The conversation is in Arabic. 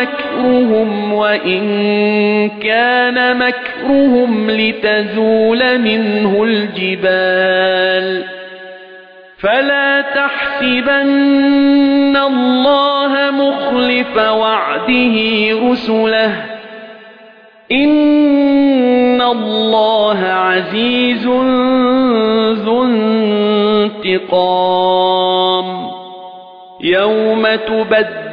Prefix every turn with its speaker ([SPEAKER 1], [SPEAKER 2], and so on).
[SPEAKER 1] مكرهم وإن كان مكرهم لتزول منه الجبال فلا تحسبن الله مخلف وعده رسله إن الله عزيز ذو انتقام يوم تبدل